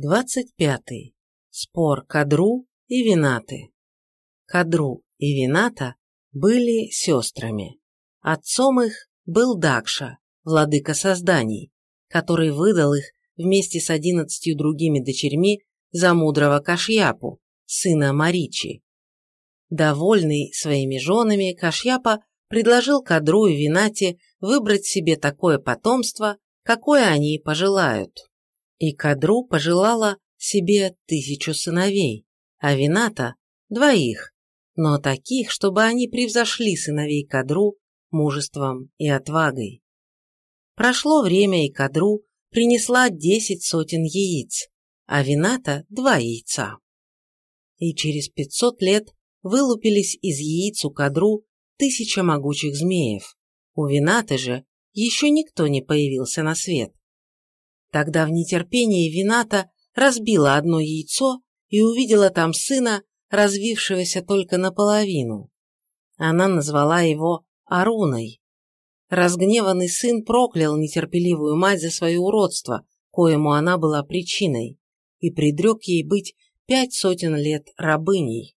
25. Спор Кадру и Винаты. Кадру и Вината были сестрами. Отцом их был Дакша, владыка созданий, который выдал их вместе с одиннадцатью другими дочерьми за мудрого Кашьяпу, сына Маричи. Довольный своими женами, Кашьяпа предложил Кадру и Винате выбрать себе такое потомство, какое они пожелают. И Кадру пожелала себе тысячу сыновей, а Вината – двоих, но таких, чтобы они превзошли сыновей Кадру мужеством и отвагой. Прошло время, и Кадру принесла десять сотен яиц, а Вината – два яйца. И через пятьсот лет вылупились из яиц у Кадру тысяча могучих змеев. У Винаты же еще никто не появился на свет. Тогда в нетерпении Вината разбила одно яйцо и увидела там сына, развившегося только наполовину. Она назвала его Аруной. Разгневанный сын проклял нетерпеливую мать за свое уродство, коему она была причиной, и предрек ей быть пять сотен лет рабыней.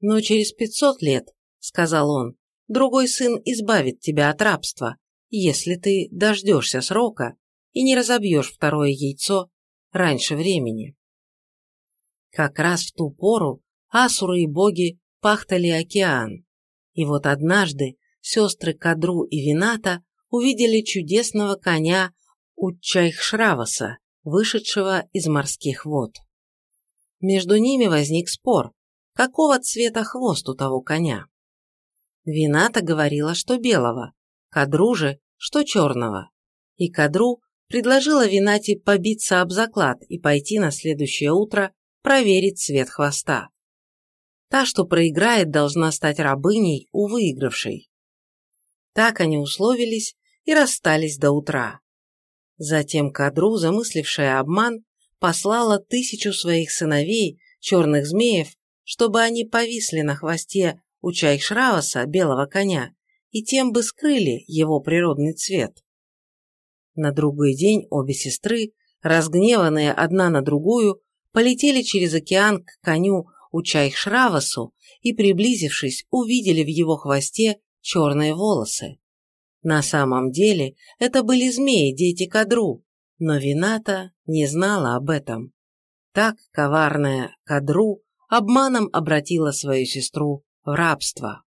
«Но через пятьсот лет, — сказал он, — другой сын избавит тебя от рабства, если ты дождешься срока и не разобьешь второе яйцо раньше времени. Как раз в ту пору асуры и боги пахтали океан, и вот однажды сестры Кадру и Вината увидели чудесного коня Уччайхшраваса, вышедшего из морских вод. Между ними возник спор, какого цвета хвост у того коня. Вината говорила, что белого, Кадру же, что черного, и Кадру предложила Винати побиться об заклад и пойти на следующее утро проверить цвет хвоста. Та, что проиграет, должна стать рабыней у выигравшей. Так они условились и расстались до утра. Затем Кадру, замыслившая обман, послала тысячу своих сыновей, черных змеев, чтобы они повисли на хвосте у Чайшраваса, белого коня, и тем бы скрыли его природный цвет. На другой день обе сестры, разгневанные одна на другую, полетели через океан к коню Учайхшравасу и, приблизившись, увидели в его хвосте черные волосы. На самом деле это были змеи, дети Кадру, но Вината не знала об этом. Так коварная Кадру обманом обратила свою сестру в рабство.